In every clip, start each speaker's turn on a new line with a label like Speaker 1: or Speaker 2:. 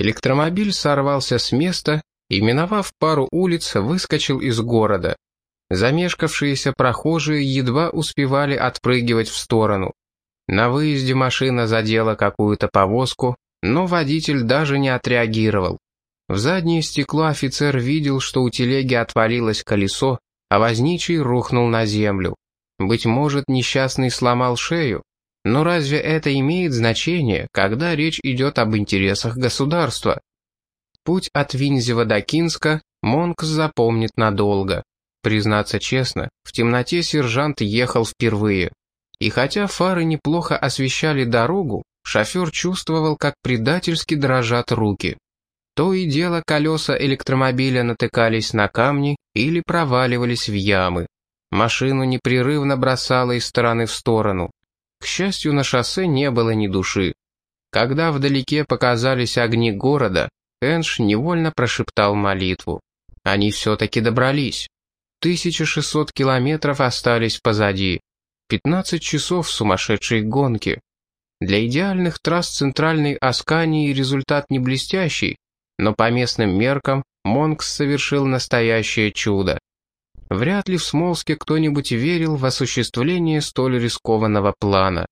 Speaker 1: Электромобиль сорвался с места и, миновав пару улиц, выскочил из города. Замешкавшиеся прохожие едва успевали отпрыгивать в сторону. На выезде машина задела какую-то повозку, но водитель даже не отреагировал. В заднее стекло офицер видел, что у телеги отвалилось колесо, а возничий рухнул на землю. Быть может, несчастный сломал шею? Но разве это имеет значение, когда речь идет об интересах государства? Путь от Винзева до Кинска Монкс запомнит надолго. Признаться честно, в темноте сержант ехал впервые. И хотя фары неплохо освещали дорогу, шофер чувствовал, как предательски дрожат руки. То и дело колеса электромобиля натыкались на камни или проваливались в ямы. Машину непрерывно бросало из стороны в сторону. К счастью, на шоссе не было ни души. Когда вдалеке показались огни города, Энш невольно прошептал молитву. Они все-таки добрались. 1600 километров остались позади. 15 часов сумасшедшей гонки. Для идеальных трасс центральной Аскании результат не блестящий, но по местным меркам Монкс совершил настоящее чудо. Вряд ли в Смолске кто-нибудь верил в осуществление столь рискованного плана.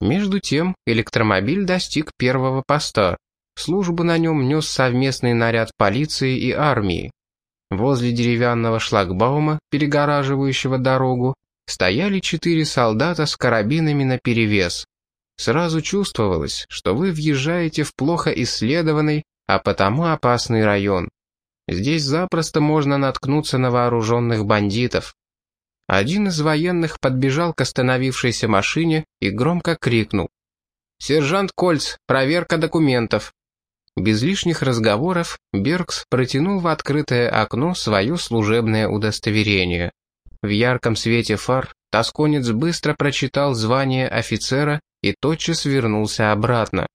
Speaker 1: Между тем электромобиль достиг первого поста. Службу на нем нес совместный наряд полиции и армии. Возле деревянного шлагбаума, перегораживающего дорогу, стояли четыре солдата с карабинами наперевес. Сразу чувствовалось, что вы въезжаете в плохо исследованный, а потому опасный район. Здесь запросто можно наткнуться на вооруженных бандитов. Один из военных подбежал к остановившейся машине и громко крикнул. «Сержант Кольц, проверка документов». Без лишних разговоров Бергс протянул в открытое окно свое служебное удостоверение. В ярком свете фар тосконец быстро прочитал звание офицера и тотчас вернулся обратно.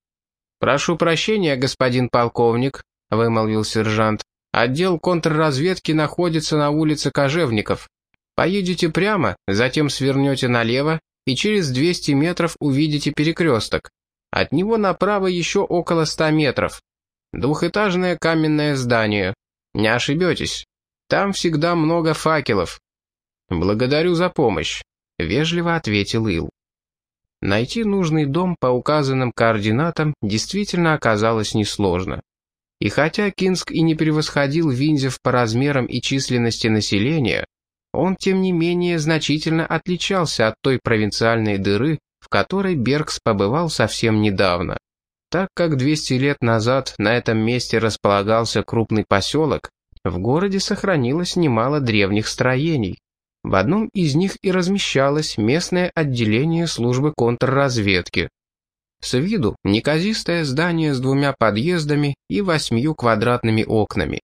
Speaker 1: «Прошу прощения, господин полковник», — вымолвил сержант. «Отдел контрразведки находится на улице Кожевников. Поедете прямо, затем свернете налево, и через 200 метров увидите перекресток. От него направо еще около 100 метров. Двухэтажное каменное здание. Не ошибетесь. Там всегда много факелов. Благодарю за помощь», — вежливо ответил Ил. Найти нужный дом по указанным координатам действительно оказалось несложно. И хотя Кинск и не превосходил Винзев по размерам и численности населения, он, тем не менее, значительно отличался от той провинциальной дыры, в которой Бергс побывал совсем недавно. Так как 200 лет назад на этом месте располагался крупный поселок, в городе сохранилось немало древних строений. В одном из них и размещалось местное отделение службы контрразведки. С виду неказистое здание с двумя подъездами и восьмью квадратными окнами.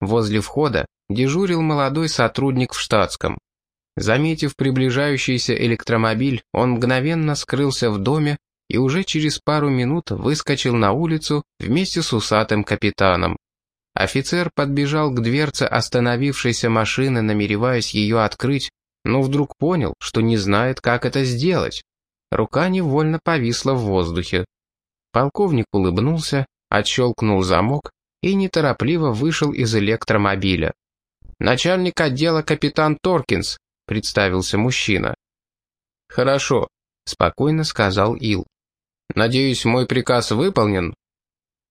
Speaker 1: Возле входа дежурил молодой сотрудник в штатском. Заметив приближающийся электромобиль, он мгновенно скрылся в доме и уже через пару минут выскочил на улицу вместе с усатым капитаном. Офицер подбежал к дверце остановившейся машины, намереваясь ее открыть, но вдруг понял, что не знает, как это сделать. Рука невольно повисла в воздухе. Полковник улыбнулся, отщелкнул замок и неторопливо вышел из электромобиля. «Начальник отдела капитан Торкинс», — представился мужчина. «Хорошо», — спокойно сказал Ил. «Надеюсь, мой приказ выполнен?»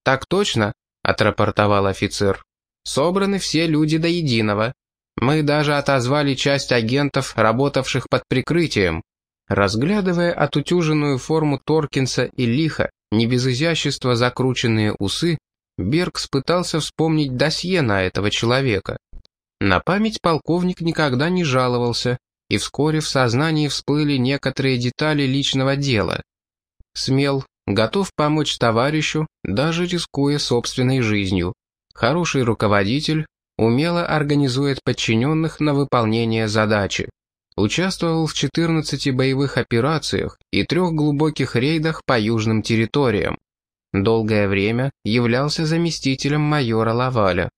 Speaker 1: «Так точно», отрапортовал офицер. «Собраны все люди до единого. Мы даже отозвали часть агентов, работавших под прикрытием. Разглядывая отутюженную форму Торкинса и лихо, не без изящества закрученные усы, Берг пытался вспомнить досье на этого человека. На память полковник никогда не жаловался, и вскоре в сознании всплыли некоторые детали личного дела. Смел, готов помочь товарищу, даже рискуя собственной жизнью. Хороший руководитель умело организует подчиненных на выполнение задачи. Участвовал в 14 боевых операциях и трех глубоких рейдах по южным территориям. Долгое время являлся заместителем майора Лаваля.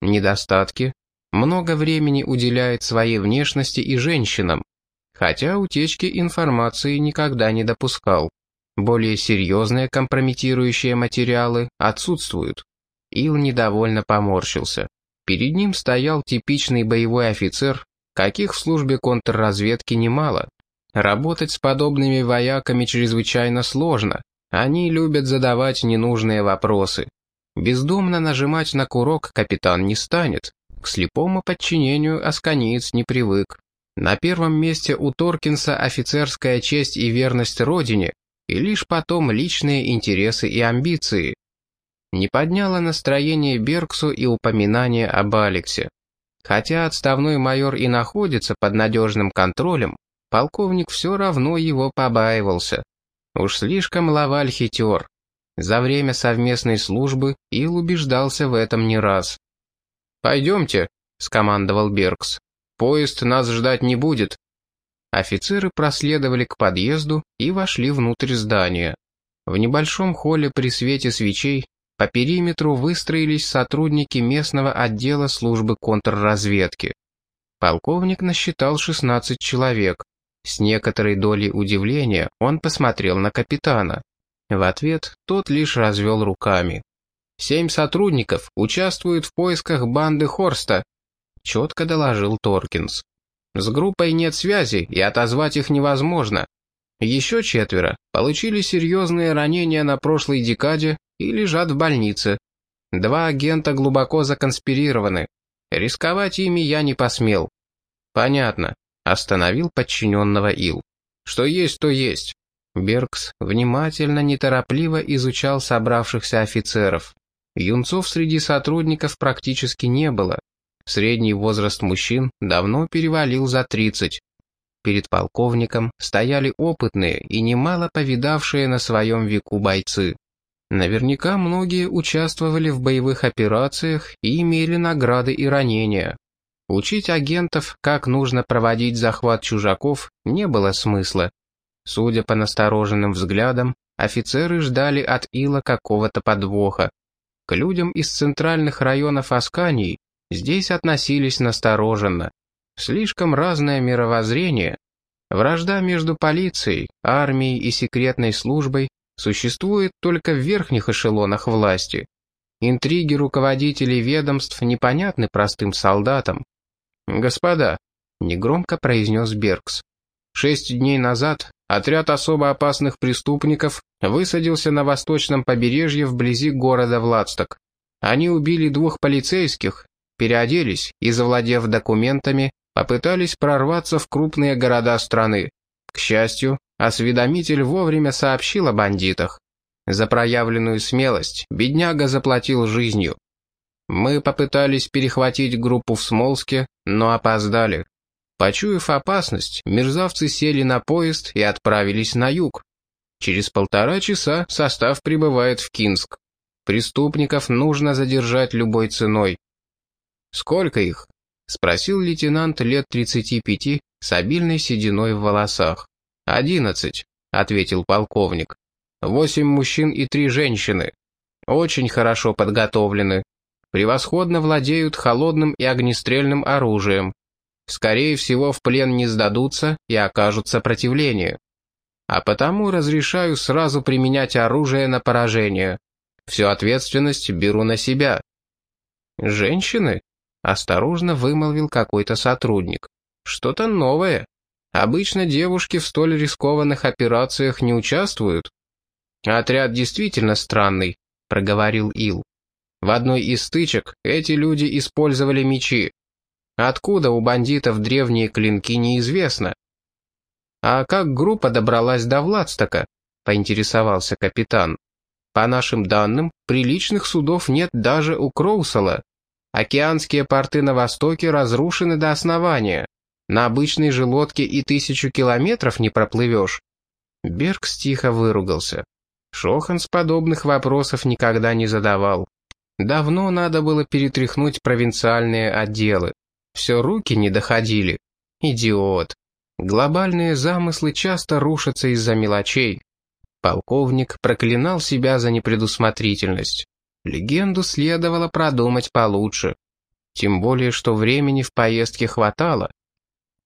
Speaker 1: Недостатки. Много времени уделяет своей внешности и женщинам, хотя утечки информации никогда не допускал. более серьезные компрометирующие материалы отсутствуют. Ил недовольно поморщился. Перед ним стоял типичный боевой офицер, каких в службе контрразведки немало. Работать с подобными вояками чрезвычайно сложно. Они любят задавать ненужные вопросы. Бездумно нажимать на курок капитан не станет. К слепому подчинению Асканиец не привык. На первом месте у Торкинса офицерская честь и верность родине, и лишь потом личные интересы и амбиции. Не подняло настроение Берксу и упоминание об Алексе. Хотя отставной майор и находится под надежным контролем, полковник все равно его побаивался. Уж слишком Лаваль хитер. За время совместной службы Ил убеждался в этом не раз. «Пойдемте», — скомандовал Беркс. «Поезд нас ждать не будет». Офицеры проследовали к подъезду и вошли внутрь здания. В небольшом холле при свете свечей по периметру выстроились сотрудники местного отдела службы контрразведки. Полковник насчитал 16 человек. С некоторой долей удивления он посмотрел на капитана. В ответ тот лишь развел руками. «Семь сотрудников участвуют в поисках банды Хорста», — четко доложил Торкинс. «С группой нет связи, и отозвать их невозможно. Еще четверо получили серьезные ранения на прошлой декаде и лежат в больнице. Два агента глубоко законспирированы. Рисковать ими я не посмел». «Понятно», — остановил подчиненного Ил. «Что есть, то есть. Беркс внимательно, неторопливо изучал собравшихся офицеров. Юнцов среди сотрудников практически не было. Средний возраст мужчин давно перевалил за 30. Перед полковником стояли опытные и немало повидавшие на своем веку бойцы. Наверняка многие участвовали в боевых операциях и имели награды и ранения. Учить агентов, как нужно проводить захват чужаков, не было смысла. Судя по настороженным взглядам, офицеры ждали от Ила какого-то подвоха. К людям из центральных районов Аскании здесь относились настороженно. Слишком разное мировоззрение. Вражда между полицией, армией и секретной службой существует только в верхних эшелонах власти. Интриги руководителей ведомств непонятны простым солдатам. «Господа», — негромко произнес Беркс, — «шесть дней назад отряд особо опасных преступников высадился на восточном побережье вблизи города Владсток. Они убили двух полицейских, переоделись и, завладев документами, попытались прорваться в крупные города страны. К счастью, осведомитель вовремя сообщил о бандитах. За проявленную смелость бедняга заплатил жизнью. Мы попытались перехватить группу в Смолске, но опоздали. Почуяв опасность, мерзавцы сели на поезд и отправились на юг. Через полтора часа состав прибывает в Кинск. Преступников нужно задержать любой ценой. «Сколько их?» — спросил лейтенант лет 35 с обильной сединой в волосах. «Одиннадцать», — ответил полковник. «Восемь мужчин и три женщины. Очень хорошо подготовлены. Превосходно владеют холодным и огнестрельным оружием скорее всего, в плен не сдадутся и окажут сопротивление. А потому разрешаю сразу применять оружие на поражение. Всю ответственность беру на себя. Женщины? Осторожно вымолвил какой-то сотрудник. Что-то новое. Обычно девушки в столь рискованных операциях не участвуют. Отряд действительно странный, проговорил Ил. В одной из стычек эти люди использовали мечи. Откуда у бандитов древние клинки, неизвестно. «А как группа добралась до Владстока?» — поинтересовался капитан. «По нашим данным, приличных судов нет даже у Кроусела. Океанские порты на востоке разрушены до основания. На обычной же лодке и тысячу километров не проплывешь». Беркс тихо выругался. Шоханс подобных вопросов никогда не задавал. Давно надо было перетряхнуть провинциальные отделы. Все руки не доходили. Идиот. Глобальные замыслы часто рушатся из-за мелочей. Полковник проклинал себя за непредусмотрительность. Легенду следовало продумать получше. Тем более, что времени в поездке хватало.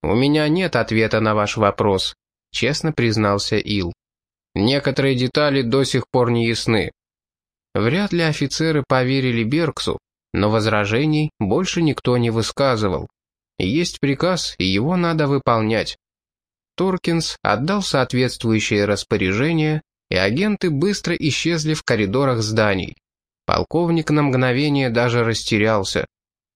Speaker 1: «У меня нет ответа на ваш вопрос», — честно признался Ил. Некоторые детали до сих пор не ясны. Вряд ли офицеры поверили Берксу, но возражений больше никто не высказывал. Есть приказ, и его надо выполнять. Торкинс отдал соответствующее распоряжение, и агенты быстро исчезли в коридорах зданий. Полковник на мгновение даже растерялся.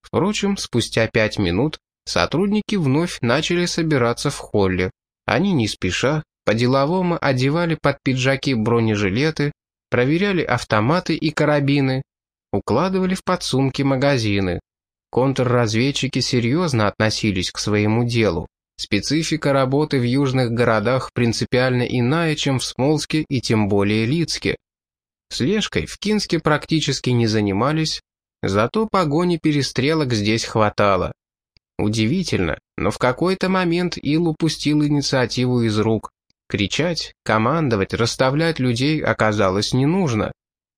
Speaker 1: Впрочем, спустя пять минут сотрудники вновь начали собираться в холле. Они не спеша, по-деловому одевали под пиджаки бронежилеты, проверяли автоматы и карабины, укладывали в подсумки магазины. Контрразведчики серьезно относились к своему делу. Специфика работы в южных городах принципиально иная, чем в Смолске и тем более Лицке. Слежкой в Кинске практически не занимались, зато погони перестрелок здесь хватало. Удивительно, но в какой-то момент Ил упустил инициативу из рук. Кричать, командовать, расставлять людей оказалось не нужно.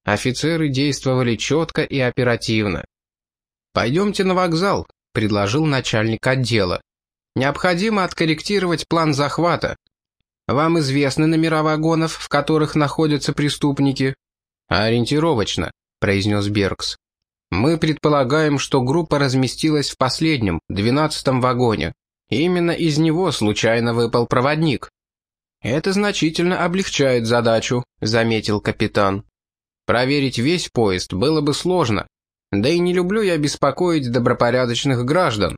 Speaker 1: Офицеры действовали четко и оперативно. «Пойдемте на вокзал», — предложил начальник отдела. «Необходимо откорректировать план захвата. Вам известны номера вагонов, в которых находятся преступники?» «Ориентировочно», — произнес Беркс. «Мы предполагаем, что группа разместилась в последнем, двенадцатом вагоне. Именно из него случайно выпал проводник». «Это значительно облегчает задачу», — заметил капитан. «Проверить весь поезд было бы сложно. Да и не люблю я беспокоить добропорядочных граждан».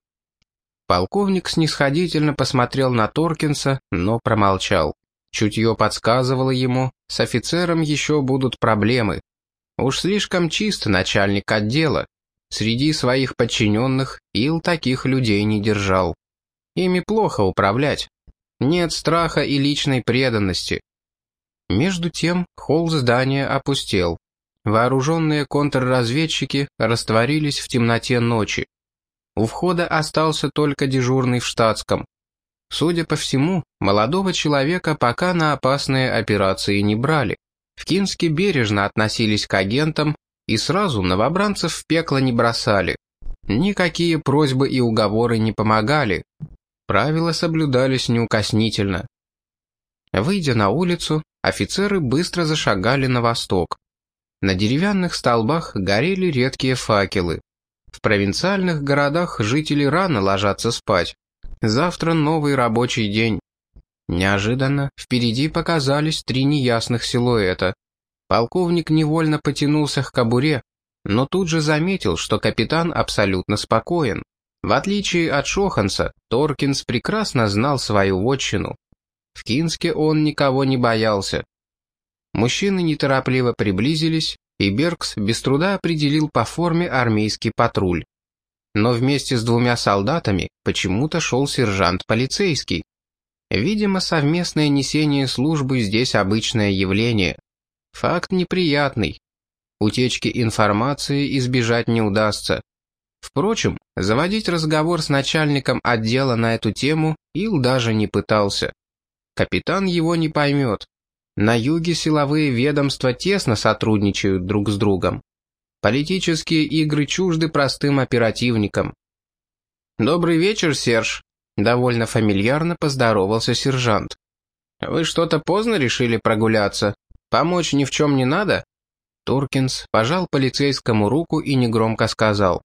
Speaker 1: Полковник снисходительно посмотрел на Торкинса, но промолчал. Чутье подсказывало ему, с офицером еще будут проблемы. Уж слишком чист начальник отдела. Среди своих подчиненных Ил таких людей не держал. Ими плохо управлять. Нет страха и личной преданности. Между тем холл здания опустел. Вооруженные контрразведчики растворились в темноте ночи. У входа остался только дежурный в штатском. Судя по всему, молодого человека пока на опасные операции не брали. В Кинске бережно относились к агентам и сразу новобранцев в пекло не бросали. Никакие просьбы и уговоры не помогали. Правила соблюдались неукоснительно. Выйдя на улицу, офицеры быстро зашагали на восток. На деревянных столбах горели редкие факелы. В провинциальных городах жители рано ложатся спать. Завтра новый рабочий день. Неожиданно впереди показались три неясных силуэта. Полковник невольно потянулся к кобуре, но тут же заметил, что капитан абсолютно спокоен. В отличие от Шоханса, Торкинс прекрасно знал свою вотчину. В Кинске он никого не боялся. Мужчины неторопливо приблизились, и Беркс без труда определил по форме армейский патруль но вместе с двумя солдатами почему-то шел сержант полицейский. Видимо, совместное несение службы здесь обычное явление. Факт неприятный. Утечки информации избежать не удастся. Впрочем, заводить разговор с начальником отдела на эту тему Ил даже не пытался. Капитан его не поймет. На юге силовые ведомства тесно сотрудничают друг с другом. Политические игры чужды простым оперативникам. «Добрый вечер, Серж», — довольно фамильярно поздоровался сержант. «Вы что-то поздно решили прогуляться? Помочь ни в чем не надо?» Туркинс пожал полицейскому руку и негромко сказал.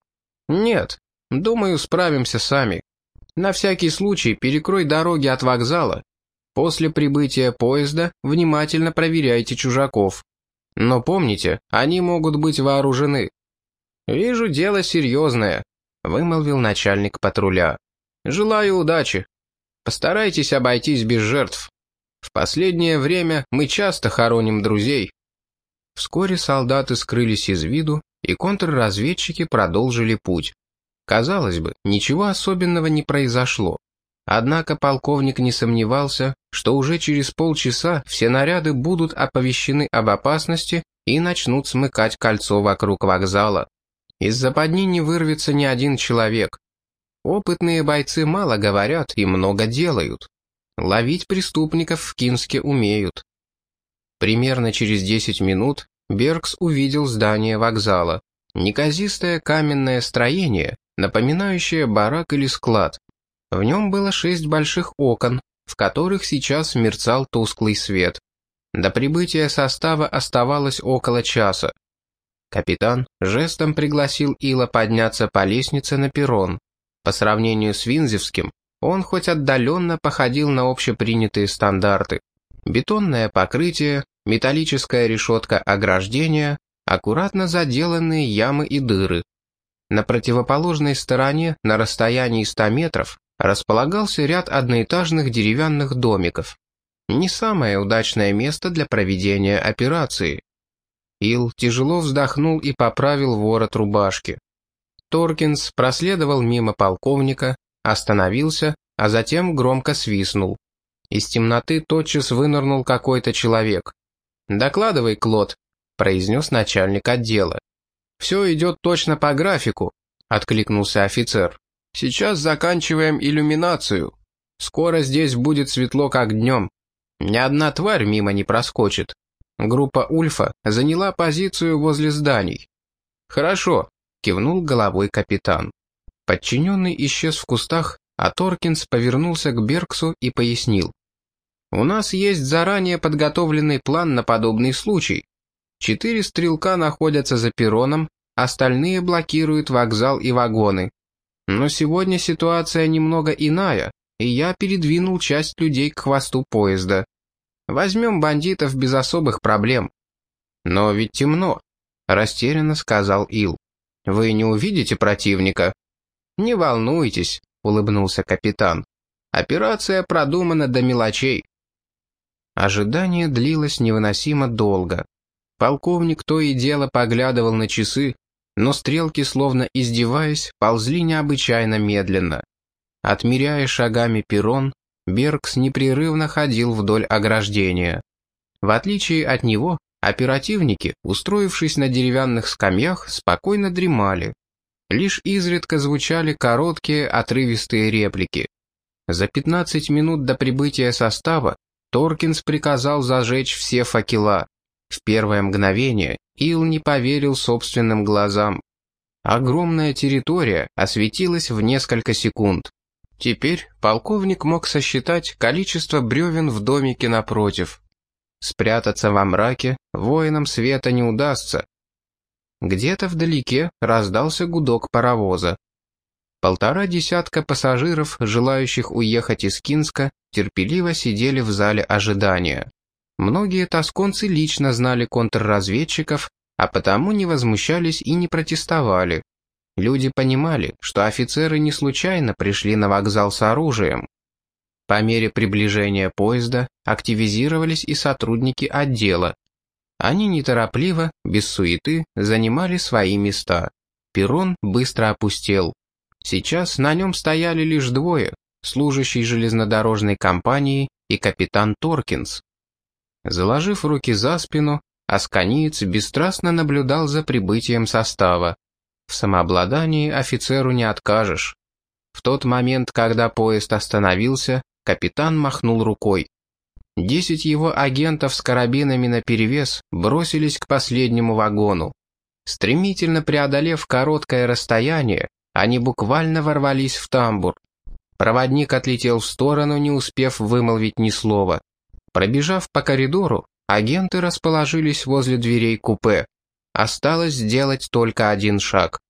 Speaker 1: «Нет, думаю, справимся сами. На всякий случай перекрой дороги от вокзала. После прибытия поезда внимательно проверяйте чужаков. Но помните, они могут быть вооружены. «Вижу, дело серьезное», — вымолвил начальник патруля. «Желаю удачи. Постарайтесь обойтись без жертв. В последнее время мы часто хороним друзей». Вскоре солдаты скрылись из виду, и контрразведчики продолжили путь. Казалось бы, ничего особенного не произошло. Однако полковник не сомневался, что уже через полчаса все наряды будут оповещены об опасности и начнут смыкать кольцо вокруг вокзала. Из западни не вырвется ни один человек. Опытные бойцы мало говорят и много делают. Ловить преступников в Кинске умеют. Примерно через 10 минут Беркс увидел здание вокзала. Неказистое каменное строение, напоминающее барак или склад. В нем было шесть больших окон, в которых сейчас мерцал тусклый свет. До прибытия состава оставалось около часа. Капитан жестом пригласил Ила подняться по лестнице на перрон. По сравнению с Винзевским, он хоть отдаленно походил на общепринятые стандарты. Бетонное покрытие, металлическая решетка ограждения, аккуратно заделанные ямы и дыры. На противоположной стороне, на расстоянии 100 метров, располагался ряд одноэтажных деревянных домиков. Не самое удачное место для проведения операции. Ил тяжело вздохнул и поправил ворот рубашки. Торкинс проследовал мимо полковника, остановился, а затем громко свистнул. Из темноты тотчас вынырнул какой-то человек. «Докладывай, Клод», — произнес начальник отдела. «Все идет точно по графику», — откликнулся офицер. «Сейчас заканчиваем иллюминацию. Скоро здесь будет светло, как днем. Ни одна тварь мимо не проскочит. Группа Ульфа заняла позицию возле зданий. «Хорошо», — кивнул головой капитан. Подчиненный исчез в кустах, а Торкинс повернулся к Берксу и пояснил. «У нас есть заранее подготовленный план на подобный случай. Четыре стрелка находятся за перроном, остальные блокируют вокзал и вагоны. Но сегодня ситуация немного иная, и я передвинул часть людей к хвосту поезда. Возьмем бандитов без особых проблем. Но ведь темно, растерянно сказал Ил. Вы не увидите противника? Не волнуйтесь, улыбнулся капитан. Операция продумана до мелочей. Ожидание длилось невыносимо долго. Полковник то и дело поглядывал на часы, но стрелки, словно издеваясь, ползли необычайно медленно. Отмеряя шагами перрон, Беркс непрерывно ходил вдоль ограждения. В отличие от него, оперативники, устроившись на деревянных скамьях, спокойно дремали. Лишь изредка звучали короткие, отрывистые реплики. За 15 минут до прибытия состава Торкинс приказал зажечь все факела. В первое мгновение Ил не поверил собственным глазам. Огромная территория осветилась в несколько секунд. Теперь полковник мог сосчитать количество бревен в домике напротив. Спрятаться во мраке воинам света не удастся. Где-то вдалеке раздался гудок паровоза. Полтора десятка пассажиров, желающих уехать из Кинска, терпеливо сидели в зале ожидания. Многие тосконцы лично знали контрразведчиков, а потому не возмущались и не протестовали. Люди понимали, что офицеры не случайно пришли на вокзал с оружием. По мере приближения поезда активизировались и сотрудники отдела. Они неторопливо, без суеты, занимали свои места. Перрон быстро опустел. Сейчас на нем стояли лишь двое, служащий железнодорожной компании и капитан Торкинс. Заложив руки за спину, Асканиец бесстрастно наблюдал за прибытием состава. В самообладании офицеру не откажешь. В тот момент, когда поезд остановился, капитан махнул рукой. Десять его агентов с карабинами наперевес бросились к последнему вагону. Стремительно преодолев короткое расстояние, они буквально ворвались в тамбур. Проводник отлетел в сторону, не успев вымолвить ни слова. Пробежав по коридору, агенты расположились возле дверей купе. Осталось сделать только один шаг.